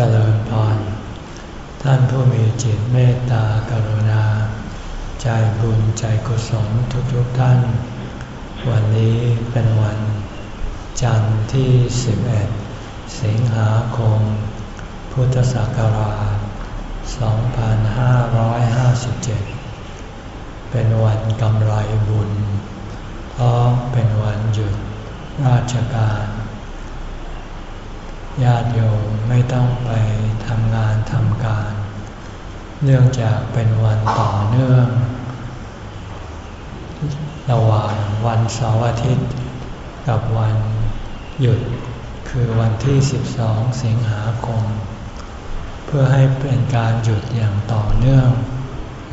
เจริญพร ท่านผู้มีจิตเมตตากรุณา ใจบุญใจกุศลทุกๆทท่าน วันนี้เป็นวัน จันทร์ที่ 11 สิงหาคม พุทธศักราช 2557 เป็นวันกำไรบุญ เพราะเป็นวันหยุดราชการ ญาติโยมไม่ต้องไปทำงานทำการ เนื่องจากเป็นวันต่อเนื่อง ระหว่างวันเสาร์อาทิตย์ กับวันหยุดคือวันที่ 12 สิงหาคม เพื่อให้เป็นการหยุดอย่างต่อเนื่อง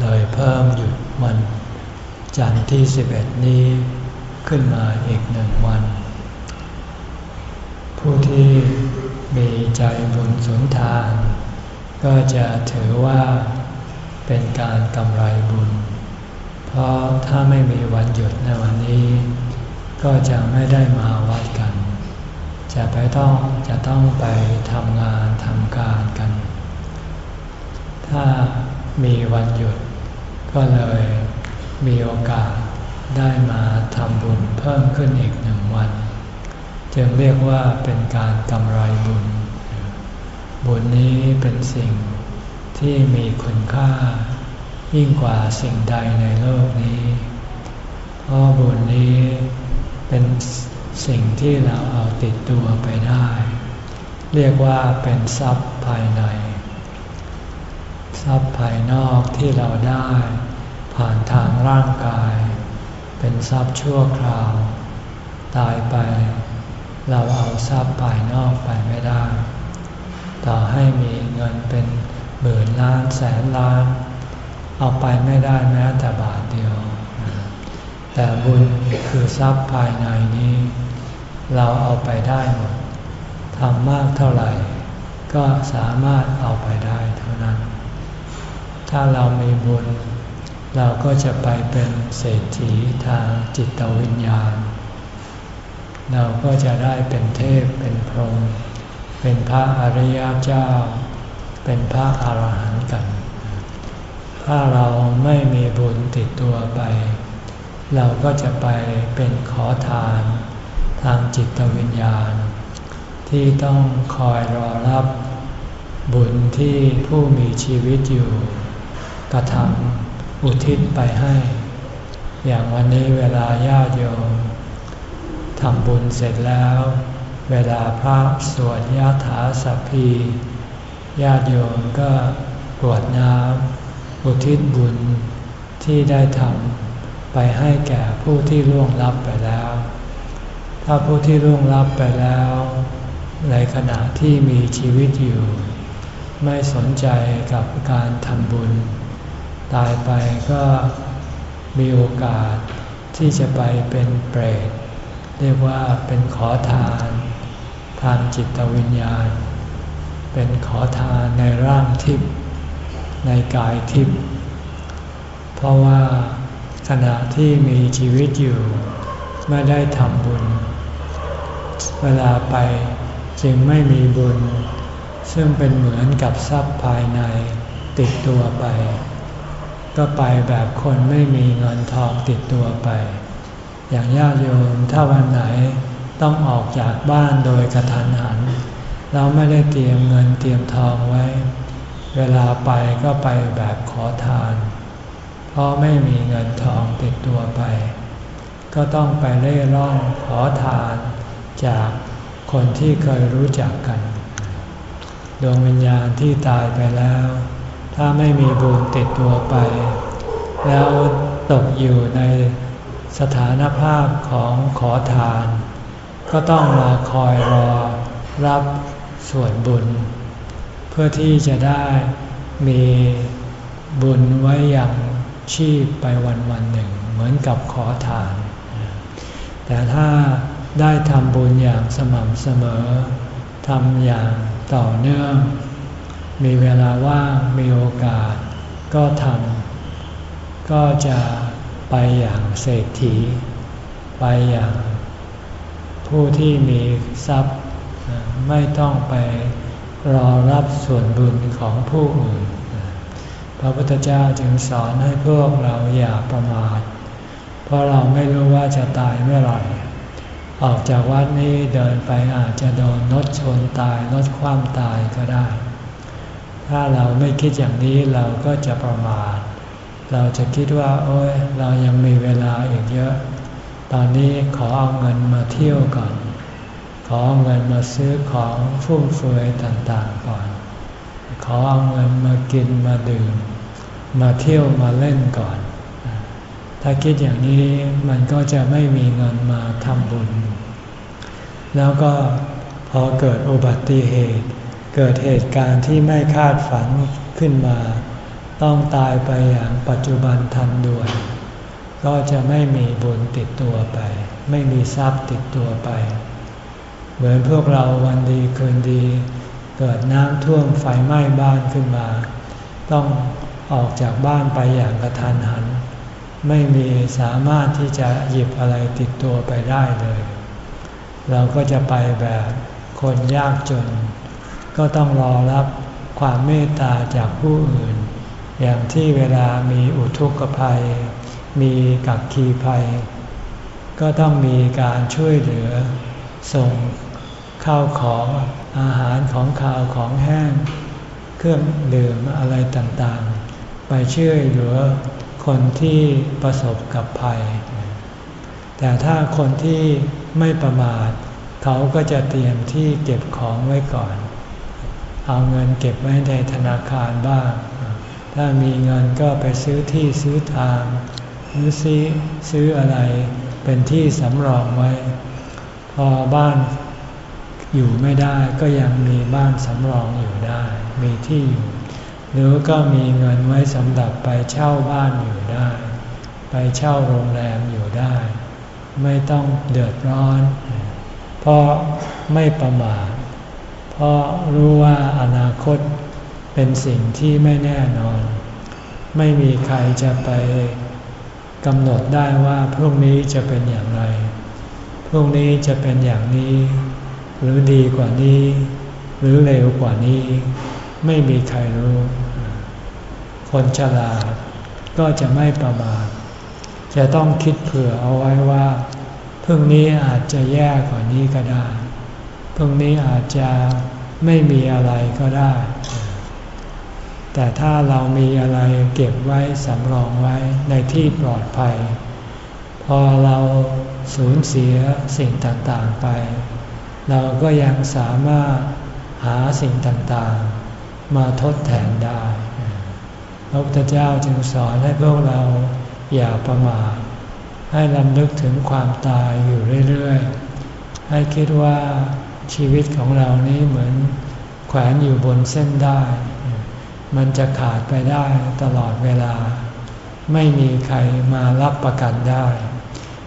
เลยเพิ่มหยุดวันจันทร์ที่ 11 นี้ขึ้นมาอีกหนึ่งวัน ผู้ที่ มีใจบุญสุนทาน ก็จะถือว่าเป็นการกำไรบุญ เพราะถ้าไม่มีวันหยุดในวันนี้ ก็จะไม่ได้มาวัดกัน จะไปต้องจะต้องไปทำงานทำการกัน ถ้ามีวันหยุด ก็เลยมีโอกาสได้มาทำบุญเพิ่มขึ้นอีกหนึ่งวัน จึงเรียกว่าเป็นการกำไรบุญ บุญนี้เป็นสิ่งที่มีคุณค่า ยิ่งกว่าสิ่งใดในโลกนี้ เพราะบุญนี้เป็นสิ่งที่เราเอาติดตัวไปได้ เรียกว่าเป็นทรัพย์ภายใน ทรัพย์ภายนอกที่เราได้ ผ่านทางร่างกาย เป็นทรัพย์ชั่วคราว ตายไป เราเอาทรัพย์ภายนอกไปไม่ได้ ต่อให้มีเงินเป็นหมื่นล้านแสนล้าน เอาไปไม่ได้แม้แต่บาทเดียว แต่บุญคือทรัพย์ภายในนี้ เราเอาไปได้หมดทำมากเท่าไหร่ ก็สามารถเอาไปได้เท่านั้น ถ้าเรามีบุญ เราก็จะไปเป็นเศรษฐีทางจิตวิญญาณ เราก็จะได้เป็นเทพเป็นพรหมเป็นพระอริยเจ้า เป็นพระอารหันต์กัน ถ้าเราไม่มีบุญติดตัวไป เราก็จะไปเป็นขอทานทางจิตวิญญาณ ที่ต้องคอยรอรับบุญที่ผู้มีชีวิตอยู่ กระทำอุทิศไปให้ อย่างวันนี้เวลาญาติโยม ทำบุญเสร็จแล้ว เวลาพระสวดยาถาสัพพีญาติโยมก็กรวดน้ำอุทิศบุญที่ได้ทำไปให้แก่ผู้ที่ล่วงลับไปแล้ว ถ้าผู้ที่ล่วงลับไปแล้ว ในขณะที่มีชีวิตอยู่ ไม่สนใจกับการทำบุญ ตายไปก็มีโอกาสที่จะไปเป็นเปรต เรียกว่าเป็นขอทาน ทางจิตวิญญาณ เป็นขอทานในร่างทิพย์ในกายทิพย์เพราะว่าขณะที่มีชีวิตอยู่ ไม่ได้ทำบุญ เวลาไปจึงไม่มีบุญ ซึ่งเป็นเหมือนกับทรัพย์ภายในติดตัวไป ก็ไปแบบคนไม่มีเงินทองติดตัวไป อย่างญาติโยมถ้าวันไหนต้องออกจากบ้านโดยกระทันหัน เราไม่ได้เตรียมเงินเตรียมทองไว้ เวลาไปก็ไปแบบขอทาน เพราะไม่มีเงินทองติดตัวไป ก็ต้องไปเล่ร่อนขอทานจากคนที่เคยรู้จักกัน ดวงวิญญาณที่ตายไปแล้ว ถ้าไม่มีบุญติดตัวไป แล้วตกอยู่ใน สถานภาพของขอทาน ก็ต้องมาคอยรอรับส่วนบุญ เพื่อที่จะได้มีบุญไว้อย่างชีพไปวันวันหนึ่ง เหมือนกับขอทาน แต่ถ้าได้ทำบุญอย่างสม่ำเสมอทำอย่างต่อเนื่อง มีเวลาว่างมีโอกาสก็ทำก็จะ ไปอย่างเศรษฐี ไปอย่างผู้ที่มีทรัพย์ไม่ต้องไปรอรับส่วนบุญของผู้อื่น พระพุทธเจ้าจึงสอนให้พวกเราอย่าประมาท เพราะเราไม่รู้ว่าจะตายเมื่อไหร่ออกจากวัดนี้เดินไปอาจจะโดนรถชนตายรถคว่ำตายก็ได้ ถ้าเราไม่คิดอย่างนี้เราก็จะประมาท เราจะคิดว่า โอ้ยเรายังมีเวลาอีกเยอะ ตอนนี้ขอเอาเงินมาเที่ยวก่อน ขอเอาเงินมาซื้อของฟุ่มเฟือยต่างๆก่อน ขอเอาเงินมากินมาดื่ม มาเที่ยวมาเล่นก่อน ถ้าคิดอย่างนี้มันก็จะไม่มีเงินมาทำบุญ แล้วก็พอเกิดอุบัติเหตุ เกิดเหตุการณ์ที่ไม่คาดฝันขึ้นมา ต้องตายไปอย่างปัจจุบันทันด่วน ก็จะไม่มีบุญติดตัวไป ไม่มีทรัพย์ติดตัวไป เหมือนพวกเราวันดีคืนดี เกิดน้ำท่วมไฟไหม้บ้านขึ้นมา ต้องออกจากบ้านไปอย่างกระทันหัน ไม่มีสามารถที่จะหยิบอะไรติดตัวไปได้เลย เราก็จะไปแบบคนยากจน ก็ต้องรอรับความเมตตาจากผู้อื่น อย่างที่เวลามีอุทกภัย มีกักขีภัย ก็ต้องมีการช่วยเหลือ ส่งข้าวของอาหารของข้าวของแห้ง เครื่องดื่มอะไรต่างๆ ไปช่วยเหลือคนที่ประสบกับภัย แต่ถ้าคนที่ไม่ประมาท เขาก็จะเตรียมที่เก็บของไว้ก่อน เอาเงินเก็บไว้ในธนาคารบ้าง ถ้ามีเงินก็ไปซื้อที่ซื้อทาง หรือซื้อซื้ออะไรเป็นที่สำรองไว้ พอบ้านอยู่ไม่ได้ก็ยังมีบ้านสำรองอยู่ได้ มีที่อยู่ หรือก็มีเงินไว้สำหรับไปเช่าบ้านอยู่ได้ ไปเช่าโรงแรมอยู่ได้ ไม่ต้องเดือดร้อน เพราะไม่ประมาทเพราะรู้ว่าอนาคต เป็นสิ่งที่ไม่แน่นอน ไม่มีใครจะไปกำหนดได้ว่าพรุ่งนี้จะเป็นอย่างไร พรุ่งนี้จะเป็นอย่างนี้ หรือดีกว่านี้ หรือเร็วกว่านี้ ไม่มีใครรู้ คนฉลาดก็จะไม่ประมาทจะต้องคิดเผื่อเอาไว้ว่าพรุ่งนี้อาจจะแย่กว่านี้ก็ได้พรุ่งนี้อาจจะไม่มีอะไรก็ได้ แต่ถ้าเรามีอะไรเก็บไว้สำรองไว้ในที่ปลอดภัย พอเราสูญเสียสิ่งต่างๆไป เราก็ยังสามารถหาสิ่งต่างๆ มาทดแทนได้ พระพุทธเจ้าจึงสอนให้พวกเราอย่าประมาทให้ลำลึกถึงความตายอยู่เรื่อยๆ ให้คิดว่าชีวิตของเรานี้เหมือนแขวนอยู่บนเส้นได้ มันจะขาดไปได้ตลอดเวลา ไม่มีใครมารับประกันได้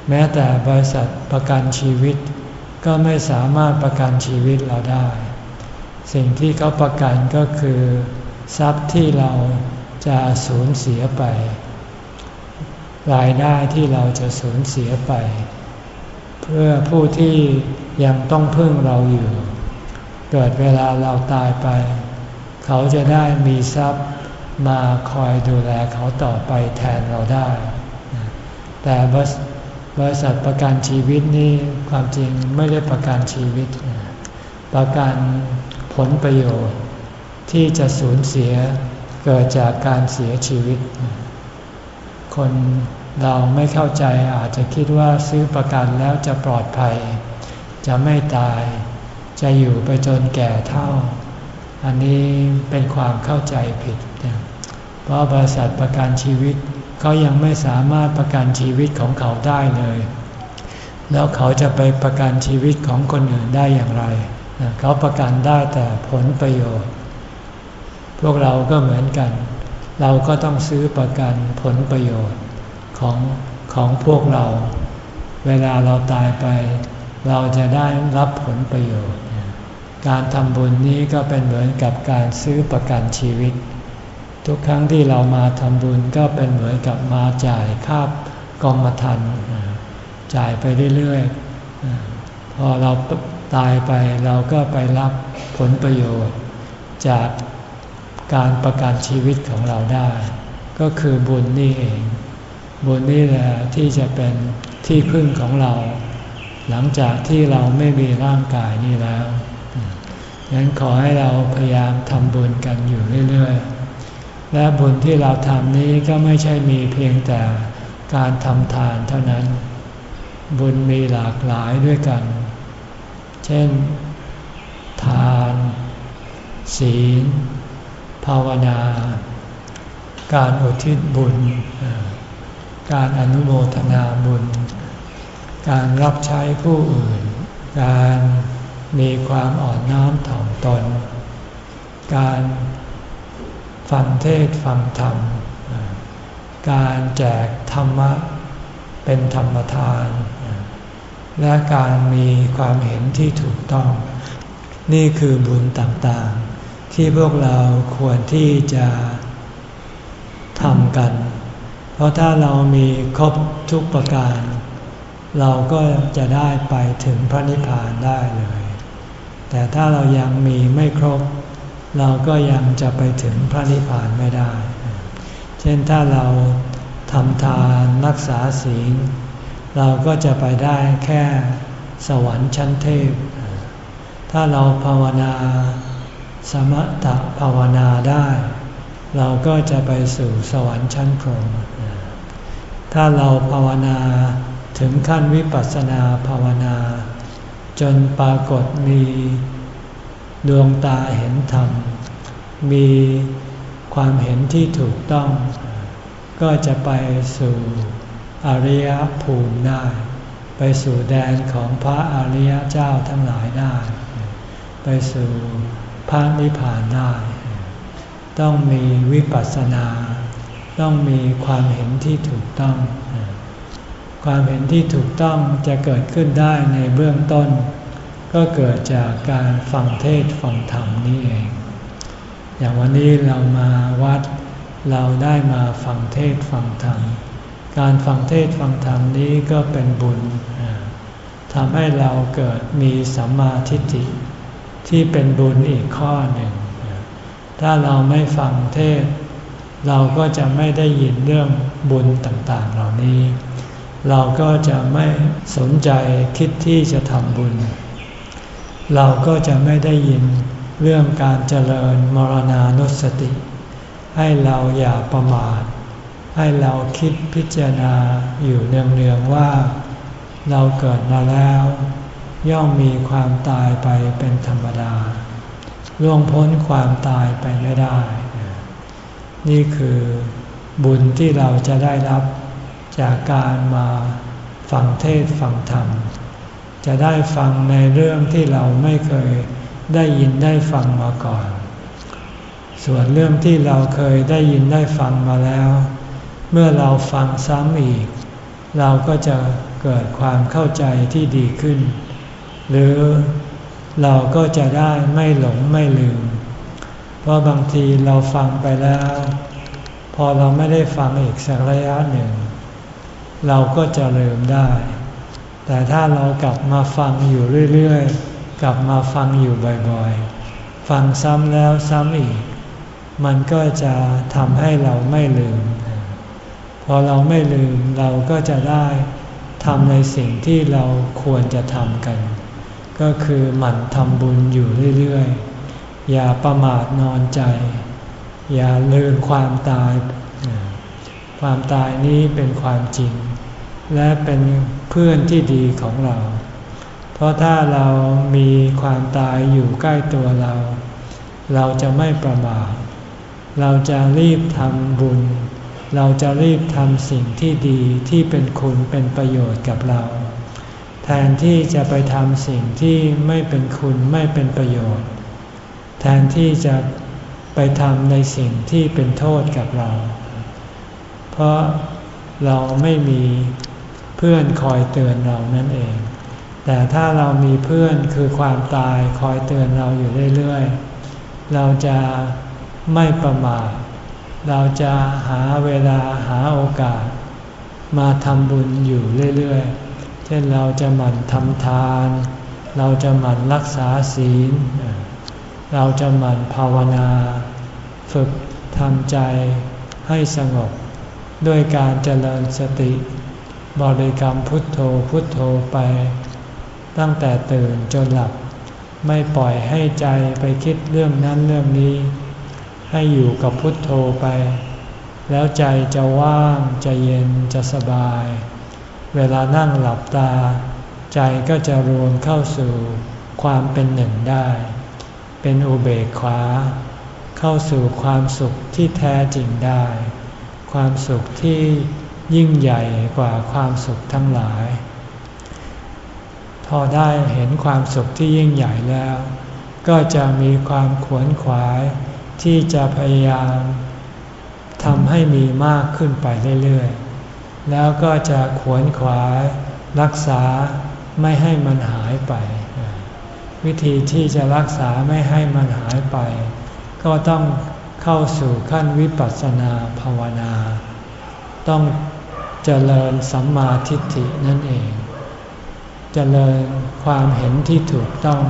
แม้แต่บริษัทประกันชีวิต ก็ไม่สามารถประกันชีวิตเราได้ สิ่งที่เขาประกันก็คือ ทรัพย์ที่เราจะสูญเสียไป รายได้ที่เราจะสูญเสียไป เพื่อผู้ที่ยังต้องพึ่งเราอยู่ เกิดเวลาเราตายไป เขาจะได้มีทรัพย์มาคอยดูแลเขาต่อไปแทนเราได้ แต่บริษัทประกันชีวิตนี่ความจริงไม่ได้ประกันชีวิต ประกันผลประโยชน์ที่จะสูญเสียเกิดจากการเสียชีวิต คนเราไม่เข้าใจอาจจะคิดว่าซื้อประกันแล้วจะปลอดภัย จะไม่ตาย จะอยู่ไปจนแก่เท่า อันนี้เป็นความเข้าใจผิด เพราะบริษัทประกันชีวิตเขายังไม่สามารถประกันชีวิตของเขาได้เลย แล้วเขาจะไปประกันชีวิตของคนอื่นได้อย่างไร เขาประกันได้แต่ผลประโยชน์ พวกเราก็เหมือนกัน เราก็ต้องซื้อประกันผลประโยชน์ของของพวกเรา เวลาเราตายไป เราจะได้รับผลประโยชน์ การทำบุญนี้ก็เป็นเหมือนกับการซื้อประกันชีวิต ทุกครั้งที่เรามาทำบุญก็เป็นเหมือนกับมาจ่ายค่ากรมธรรม์จ่ายไปเรื่อยๆ พอเราตายไปเราก็ไปรับผลประโยชน์ จากการประกันชีวิตของเราได้ ก็คือบุญนี่เอง บุญนี่แหละที่จะเป็นที่พึ่งของเรา หลังจากที่เราไม่มีร่างกายนี้แล้ว งั้นขอให้เราพยายามทำบุญกันอยู่เรื่อยๆ และบุญที่เราทำนี้ก็ไม่ใช่มีเพียงแต่การทำทานเท่านั้น บุญมีหลากหลายด้วยกัน เช่น ทาน ศีล ภาวนา การอุทิศบุญ การอนุโมทนาบุญ การรับใช้ผู้อื่น การ มีความอ่อนน้อมถ่อมตน การฟังเทศฟังธรรม การแจกธรรมะเป็นธรรมทาน และการมีความเห็นที่ถูกต้อง นี่คือบุญต่างๆ ที่พวกเราควรที่จะทำกัน เพราะถ้าเรามีครบทุกประการ เราก็จะได้ไปถึงพระนิพพานได้เลย แต่ถ้าเรายังมีไม่ครบ เราก็ยังจะไปถึงพระนิพพานไม่ได้ เช่นถ้าเราทำทานรักษาศีล เราก็จะไปได้แค่สวรรค์ชั้นเทพ ถ้าเราภาวนาสมถะภาวนาได้ เราก็จะไปสู่สวรรค์ชั้นพรหมถ้าเราภาวนาถึงขั้นวิปัสสนาภาวนา จนปรากฏมีดวงตาเห็นธรรม มีความเห็นที่ถูกต้อง ก็จะไปสู่อริยภูมิได้ ไปสู่แดนของพระอริยเจ้าทั้งหลายได้ ไปสู่พระนิพพานได้ ต้องมีวิปัสสนา ต้องมีความเห็นที่ถูกต้อง ความเห็นที่ถูกต้องจะเกิดขึ้นได้ในเบื้องต้น ก็เกิดจากการฟังเทศฟังธรรมนี่เอง อย่างวันนี้เรามาวัด เราได้มาฟังเทศฟังธรรม การฟังเทศฟังธรรมนี้ก็เป็นบุญทำให้เราเกิดมีสัมมาทิฏฐิที่เป็นบุญอีกข้อหนึ่ง ถ้าเราไม่ฟังเทศ เราก็จะไม่ได้ยินเรื่องบุญต่างๆเหล่านี้ เราก็จะไม่สนใจคิดที่จะทำบุญ เราก็จะไม่ได้ยินเรื่องการเจริญมรณานุสติ ให้เราอย่าประมาท ให้เราคิดพิจารณาอยู่เนืองๆว่า เราเกิดมาแล้ว ย่อมมีความตายไปเป็นธรรมดา ล่วงพ้นความตายไปไม่ได้ นี่คือบุญที่เราจะได้รับ จากการมาฟังเทศฟังธรรม จะได้ฟังในเรื่องที่เราไม่เคยได้ยินได้ฟังมาก่อน ส่วนเรื่องที่เราเคยได้ยินได้ฟังมาแล้ว เมื่อเราฟังซ้ำอีก เราก็จะเกิดความเข้าใจที่ดีขึ้น หรือเราก็จะได้ไม่หลงไม่ลืม เพราะบางทีเราฟังไปแล้ว พอเราไม่ได้ฟังอีกสักระยะหนึ่ง เราก็จะลืมได้ แต่ถ้าเรากลับมาฟังอยู่เรื่อยๆ กลับมาฟังอยู่บ่อยๆ ฟังซ้ำแล้วซ้ำอีก มันก็จะทำให้เราไม่ลืม พอเราไม่ลืมเราก็จะได้ทำในสิ่งที่เราควรจะทำกัน ก็คือหมั่นทำบุญอยู่เรื่อยๆ อย่าประมาทนอนใจ อย่าลืมความตาย ความตายนี้เป็นความจริง และเป็นเพื่อนที่ดีของเรา เพราะถ้าเรามีความตายอยู่ใกล้ตัวเรา เราจะไม่ประมาท เราจะรีบทำบุญ เราจะรีบทำสิ่งที่ดีที่เป็นคุณเป็นประโยชน์กับเรา แทนที่จะไปทำสิ่งที่ไม่เป็นคุณไม่เป็นประโยชน์ แทนที่จะไปทำในสิ่งที่เป็นโทษกับเรา เพราะเราไม่มีเพื่อนคอยเตือนเรานั่นเอง แต่ถ้าเรามีเพื่อนคือความตายคอยเตือนเราอยู่เรื่อยๆ เราจะไม่ประมาท เราจะหาเวลาหาโอกาส มาทำบุญอยู่เรื่อยๆ เช่นเราจะหมั่นทำทาน เราจะหมั่นรักษาศีล เราจะหมั่นภาวนา ฝึกทำใจให้สงบ ด้วยการเจริญสติ บริกรรมพุทโธพุทโธไป ตั้งแต่ตื่นจนหลับ ไม่ปล่อยให้ใจไปคิดเรื่องนั้นเรื่องนี้ ให้อยู่กับพุทโธไป แล้วใจจะว่างจะเย็นจะสบาย เวลานั่งหลับตา ใจก็จะรวมเข้าสู่ความเป็นหนึ่งได้ เป็นอุเบกขา เข้าสู่ความสุขที่แท้จริงได้ ความสุขที่ยิ่งใหญ่กว่าความสุขทั้งหลาย พอได้เห็นความสุขที่ยิ่งใหญ่แล้ว ก็จะมีความขวนขวายที่จะพยายามทำให้มีมากขึ้นไปเรื่อยๆ แล้วก็จะขวนขวายรักษาไม่ให้มันหายไป วิธีที่จะรักษาไม่ให้มันหายไป ก็ต้อง เข้าสู่ขั้นวิปัสสนาภาวนา ต้องเจริญสัมมาทิฏฐินั่นเอง เจริญความเห็นที่ถูกต้อง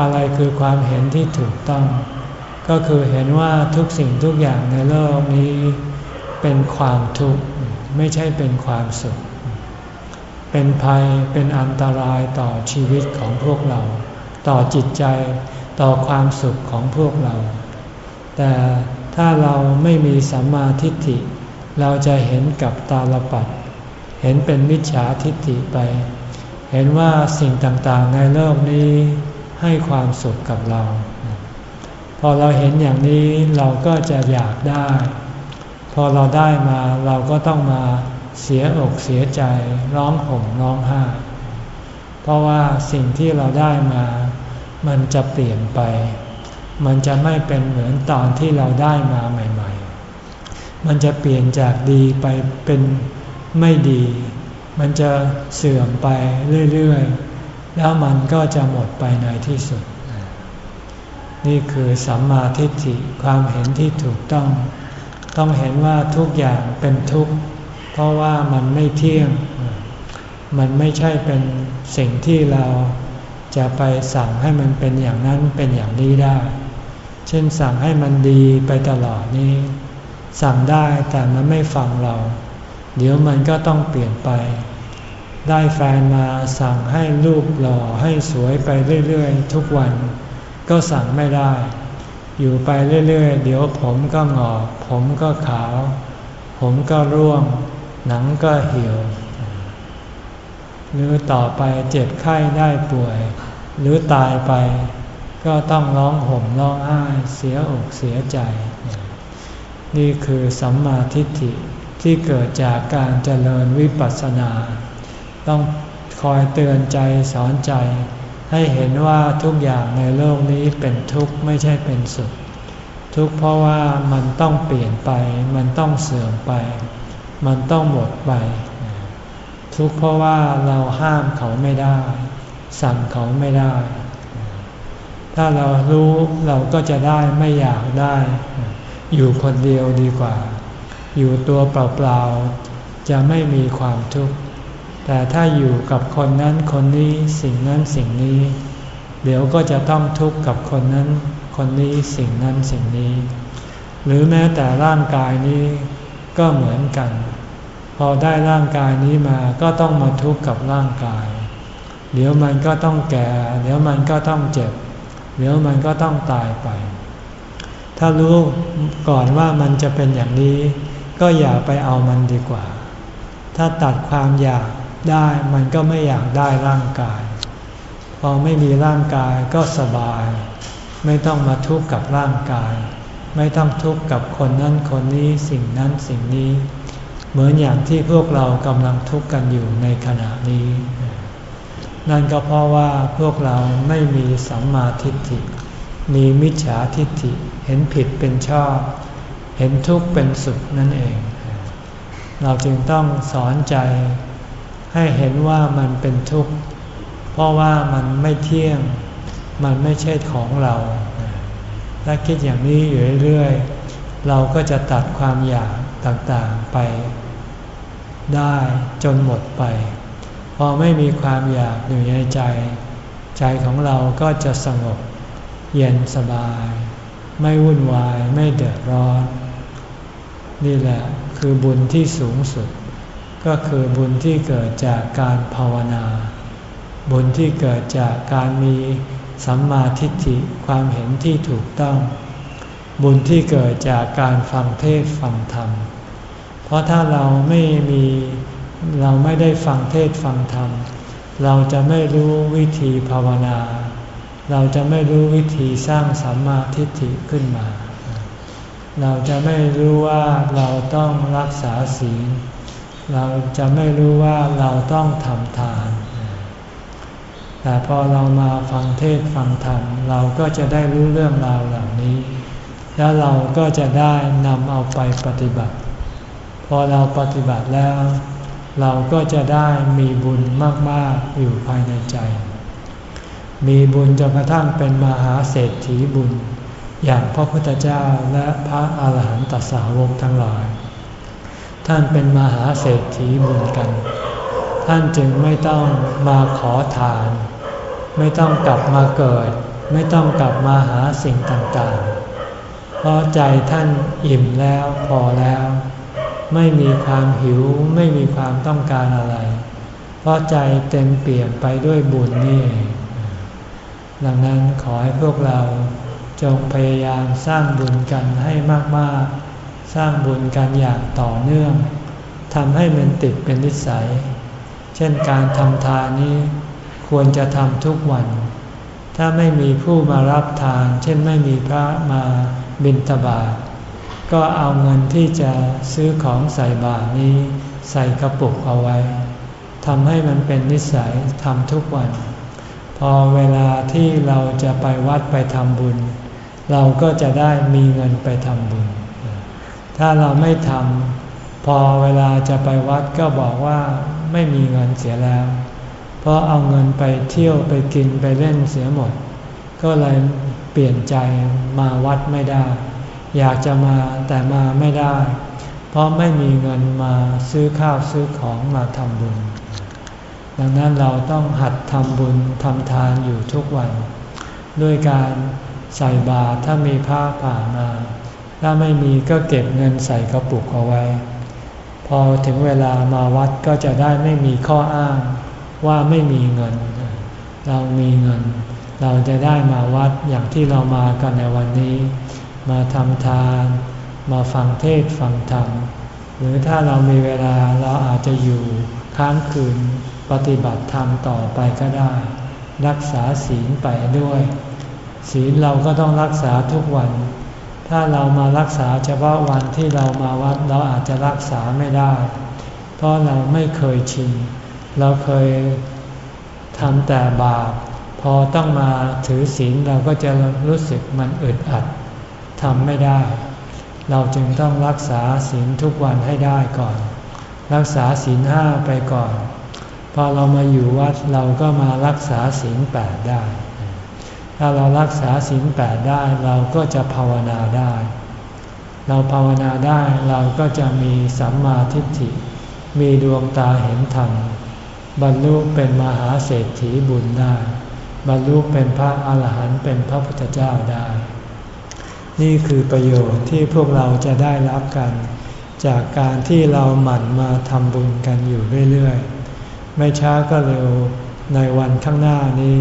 อะไรคือความเห็นที่ถูกต้อง ก็คือเห็นว่าทุกสิ่งทุกอย่างในโลกนี้เป็นความทุกข์ไม่ใช่เป็นความสุข เป็นภัยเป็นอันตรายต่อชีวิตของพวกเรา ต่อจิตใจต่อความสุขของพวกเรา แต่ถ้าเราไม่มีสัมมาทิฏฐิ เราจะเห็นกับตาลปัด เห็นเป็นมิจฉาทิฏฐิไป เห็นว่าสิ่งต่างๆในโลกนี้ให้ความสุขกับเรา พอเราเห็นอย่างนี้เราก็จะอยากได้ พอเราได้มาเราก็ต้องมาเสียอกเสียใจร้องห่มร้องไห้เพราะว่าสิ่งที่เราได้มา มันจะเปลี่ยนไป มันจะไม่เป็นเหมือนตอนที่เราได้มาใหม่ ๆ มันจะเปลี่ยนจากดีไปเป็นไม่ดี มันจะเสื่อมไปเรื่อยๆ แล้วมันก็จะหมดไปในที่สุด นี่คือสัมมาทิฏฐิความเห็นที่ถูกต้อง ต้องเห็นว่าทุกอย่างเป็นทุกข์ เพราะว่ามันไม่เที่ยง มันไม่ใช่เป็นสิ่งที่เราจะไปสั่งให้มันเป็นอย่างนั้นเป็นอย่างนี้ได้ เช่นสั่งให้มันดีไปตลอดนี้ สั่งได้แต่มันไม่ฟังเรา เดี๋ยวมันก็ต้องเปลี่ยนไป ได้แฟนมาสั่งให้รูปหล่อให้สวยไปเรื่อยๆ ทุกวัน ก็สั่งไม่ได้ อยู่ไปเรื่อยๆ เดี๋ยวผมก็งอก ผมก็ขาว ผมก็ร่วง หนังก็เหี่ยว หรือต่อไปเจ็บไข้ได้ป่วย หรือตายไป ก็ต้องร้องห่มร้องไห้เสียอกเสียใจ นี่คือสัมมาทิฏฐิที่เกิดจากการเจริญวิปัสสนา ต้องคอยเตือนใจสอนใจ ให้เห็นว่าทุกอย่างในโลกนี้เป็นทุกข์ไม่ใช่เป็นสุข ทุกข์เพราะว่ามันต้องเปลี่ยนไป มันต้องเสื่อมไป มันต้องหมดไป ทุกข์เพราะว่าเราห้ามเขาไม่ได้ สั่งเขาไม่ได้ ถ้าเรารู้เราก็จะได้ไม่อยากได้ อยู่คนเดียวดีกว่า อยู่ตัวเปล่าๆ จะไม่มีความทุกข์ แต่ถ้าอยู่กับคนนั้นคนนี้สิ่งนั้นสิ่งนี้ เดี๋ยวก็จะต้องทุกข์กับคนนั้น คนนี้สิ่งนั้นสิ่งนี้ หรือแม้แต่ร่างกายนี้ก็เหมือนกัน พอได้ร่างกายนี้มาก็ต้องมาทุกข์กับร่างกาย เดี๋ยวมันก็ต้องแก่ เดี๋ยวมันก็ต้องเจ็บ เดี๋ยวมันก็ต้องตายไป ถ้ารู้ก่อนว่ามันจะเป็นอย่างนี้ ก็อย่าไปเอามันดีกว่า ถ้าตัดความอยากได้มันก็ไม่อยากได้ร่างกาย พอไม่มีร่างกายก็สบาย ไม่ต้องมาทุกข์กับร่างกาย ไม่ต้องทุกข์กับคนนั้นคนนี้สิ่งนั้นสิ่งนี้ เหมือนอย่างที่พวกเรากำลังทุกข์กันอยู่ในขณะนี้ นั่นก็เพราะว่าพวกเราไม่มีสัมมาทิฏฐิ มีมิจฉาทิฏฐิ เห็นผิดเป็นชอบ เห็นทุกข์เป็นสุขนั่นเอง เราจึงต้องสอนใจ ให้เห็นว่ามันเป็นทุกข์ เพราะว่ามันไม่เที่ยง มันไม่ใช่ของเรา ถ้าคิดอย่างนี้อยู่เรื่อยๆ เราก็จะตัดความอยากต่างๆไป ได้จนหมดไป อไม่มีความอยากอยู่ในใจ ใจของเราก็จะสงบ เย็นสบาย ไม่วุ่นวายไม่เดือดร้อน นี่แหละคือบุญที่สูงสุด ก็คือบุญที่เกิดจากการภาวนา บุญที่เกิดจากการมีสัมมาทิฏฐิความเห็นที่ถูกต้อง บุญที่เกิดจากการฟังเทศฟังธรรม เพราะถ้าเราไม่มี เราไม่ได้ฟังเทศฟังธรรม เราจะไม่รู้วิธีภาวนา เราจะไม่รู้วิธีสร้างสัมมาทิฏฐิขึ้นมา เราจะไม่รู้ว่าเราต้องรักษาศีล เราจะไม่รู้ว่าเราต้องทำทาน แต่พอเรามาฟังเทศฟังธรรม เราก็จะได้รู้เรื่องราวเหล่านี้ แล้วเราก็จะได้นำเอาไปปฏิบัติ พอเราปฏิบัติแล้ว เราก็จะได้มีบุญมาก ๆ อยู่ภายในใจ มีบุญจนกระทั่งเป็นมหาเศรษฐีบุญ อย่างพระพุทธเจ้าและพระอาหารหันตสาวกทั้งหลาย ท่านเป็นมหาเศรษฐีบุญกัน ท่านจึงไม่ต้องมาขอทาน ไม่ต้องกลับมาเกิด ไม่ต้องกลับมาหาสิ่งต่าง ๆ เพราะใจท่านอิ่มแล้วพอแล้ว ไม่มีความหิวไม่มีความต้องการอะไร เพราะใจเต็มเปี่ยมไปด้วยบุญนี่ ดังนั้นขอให้พวกเราจงพยายามสร้างบุญกันให้มากๆ สร้างบุญกันอย่างต่อเนื่องทำให้มันติดเป็นนิสัย เช่นการทำทานนี้ควรจะทำทุกวัน ถ้าไม่มีผู้มารับทาน เช่นไม่มีพระมาบิณฑบาต ก็เอาเงินที่จะซื้อของใส่บาตรนี้ ใส่กระปุกเอาไว้ทำให้มันเป็นนิสัยทำทุกวัน พอเวลาที่เราจะไปวัดไปทำบุญ เราก็จะได้มีเงินไปทำบุญ ถ้าเราไม่ทำพอเวลาจะไปวัดก็บอกว่าไม่มีเงินเสียแล้ว เพราะเอาเงินไปเที่ยวไปกินไปเล่นเสียหมด ก็เลยเปลี่ยนใจมาวัดไม่ได้ อยากจะมาแต่มาไม่ได้ เพราะไม่มีเงินมาซื้อข้าวซื้อของมาทำบุญ ดังนั้นเราต้องหัดทำบุญทำทานอยู่ทุกวัน ด้วยการใส่บาตรถ้ามีผ้าผ่ามา ถ้าไม่มีก็เก็บเงินใส่กระปุกเอาไว้ พอถึงเวลามาวัดก็จะได้ไม่มีข้ออ้างว่าไม่มีเงิน เรามีเงิน เราจะได้มาวัดอย่างที่เรามากันในวันนี้ มาทำทาน มาฟังเทศฟังธรรม หรือถ้าเรามีเวลาเราอาจจะอยู่ค้างคืนปฏิบัติธรรมต่อไปก็ได้ รักษาศีลไปด้วย ศีลเราก็ต้องรักษาทุกวัน ถ้าเรามารักษาเฉพาะวันที่เรามาวัดเราอาจจะรักษาไม่ได้ เพราะเราไม่เคยชินเราเคยทำแต่บาปพอต้องมาถือศีลเราก็จะรู้สึกมันอึดอัด ทำไม่ได้ เราจึงต้องรักษาศีลทุกวันให้ได้ก่อน รักษาศีลห้าไปก่อน พอเรามาอยู่วัดเราก็มารักษาศีลแปดได้ ถ้าเรารักษาศีลแปดได้เราก็จะภาวนาได้ เราภาวนาได้เราก็จะมีสัมมาทิฏฐิ มีดวงตาเห็นธรรมบรรลุเป็นมหาเศรษฐีบุญได้ บรรลุเป็นพระอาหารหันต์เป็นพระพุทธเจ้าได้ นี่คือประโยชน์ที่พวกเราจะได้รับกัน จากการที่เราหมั่นมาทำบุญกันอยู่เรื่อยๆ ไม่ช้าก็เร็วในวันข้างหน้านี้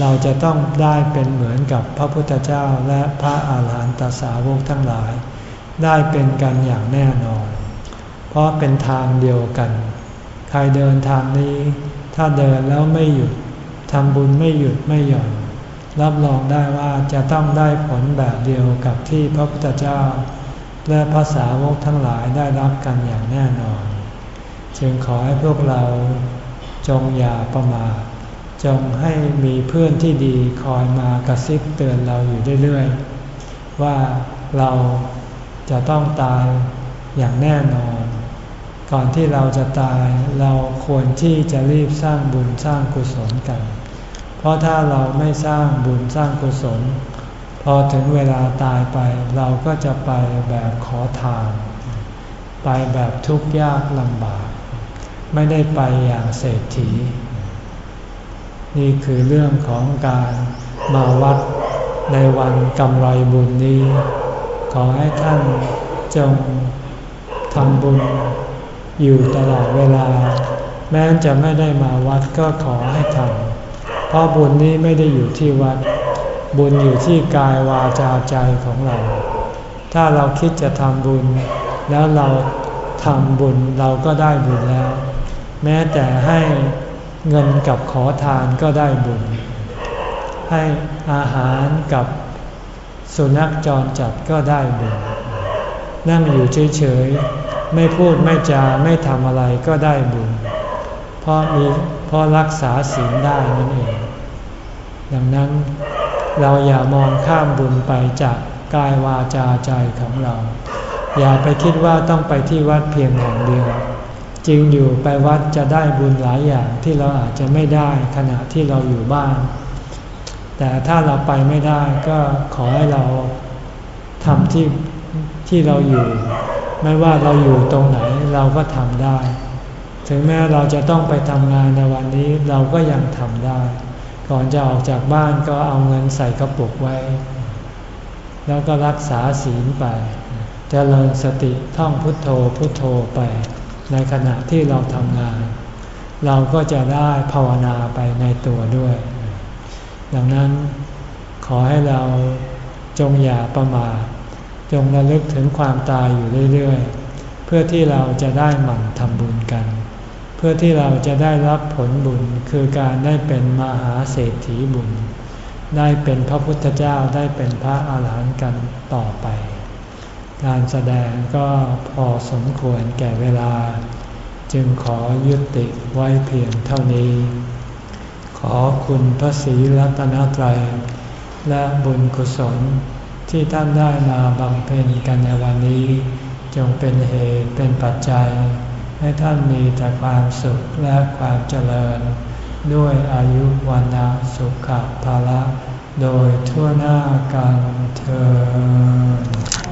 เราจะต้องได้เป็นเหมือนกับพระพุทธเจ้าและพระอาหารหันตสาวกทั้งหลาย ได้เป็นกันอย่างแน่นอน เพราะเป็นทางเดียวกัน ใครเดินทางนี้ ถ้าเดินแล้วไม่หยุดทำบุญไม่หยุดไม่หย่อน รับรองได้ว่าจะต้องได้ผลแบบเดียวกับที่พระพุทธเจ้า และภาษาวกทั้งหลายได้รับกันอย่างแน่นอน จึงขอให้พวกเราจงอย่าประมาทจงให้มีเพื่อนที่ดีคอยมากระซิบเตือนเราอยู่เรื่อยๆ ว่าเราจะต้องตายอย่างแน่นอน ก่อนที่เราจะตายเราควรที่จะรีบสร้างบุญสร้างกุศลกัน ราะถ้าเราไม่สร้างบุญสร้างกุศล พอถึงเวลาตายไปเราก็จะไปแบบขอทาน ไปแบบทุกข์ยากลำบาก ไม่ได้ไปอย่างเศรษฐี นี่คือเรื่องของการมาวัดในวันกำไรบุญนี้ ขอให้ท่านจงทำบุญอยู่ตลอดเวลา แม้จะไม่ได้มาวัดก็ขอให้ทำ ราะบุญนี้ไม่ได้อยู่ที่วัด บุญอยู่ที่กายวาจาใจของเรา ถ้าเราคิดจะทำบุญ แล้วเราทำบุญเราก็ได้บุญแล้ว แม้แต่ให้เงินกับขอทานก็ได้บุญ ให้อาหารกับสุนัขจรจัดก็ได้บุญ นั่งอยู่เฉยๆ ไม่พูดไม่จาไม่ทำอะไรก็ได้บุญ เพราะมีเพราะรักษาศีลได้นั่นเอง ดังนั้นเราอย่ามองข้ามบุญไปจากกายวาจาใจของเรา อย่าไปคิดว่าต้องไปที่วัดเพียงแห่งเดียวจริงอยู่ไปวัดจะได้บุญหลายอย่างที่เราอาจจะไม่ได้ขณะที่เราอยู่บ้าน แต่ถ้าเราไปไม่ได้ก็ขอให้เราทำที่ที่เราอยู่ ไม่ว่าเราอยู่ตรงไหนเราก็ทำได้ ถึงแม้เราจะต้องไปทำงานในวันนี้เราก็ยังทำได้ ก่อนจะออกจากบ้านก็เอาเงินใส่กระปุกไว้ แล้วก็รักษาศีลไปจเจริญสติท่องพุทโธพุทโธไป ในขณะที่เราทำงาน เราก็จะได้ภาวนาไปในตัวด้วย ดังนั้นขอให้เราจงอย่าประมาทจงระลึกถึงความตายอยู่เรื่อย ๆ เพื่อที่เราจะได้หมั่นทำบุญกัน พื่อที่เราจะได้รับผลบุญคือการได้เป็นมหาเศรษฐีบุญ ได้เป็นพระพุทธเจ้าได้เป็นพระอาหารหันต์กันต่อไป การแสดงก็พอสมควรแก่เวลา จึงขอยุติไว้เพียงเท่านี้ ขอคุณพระศรีรัตนตรัย และบุญกุศลที่ท่านได้มาบำเพ็ญกันในวันนี้ จงเป็นเหตุเป็นปัจจัย ให้ท่านมีแต่ความสุขและความเจริญ ด้วยอายุวันนะสุขภาละ โดยทั่วหน้ากันเธอ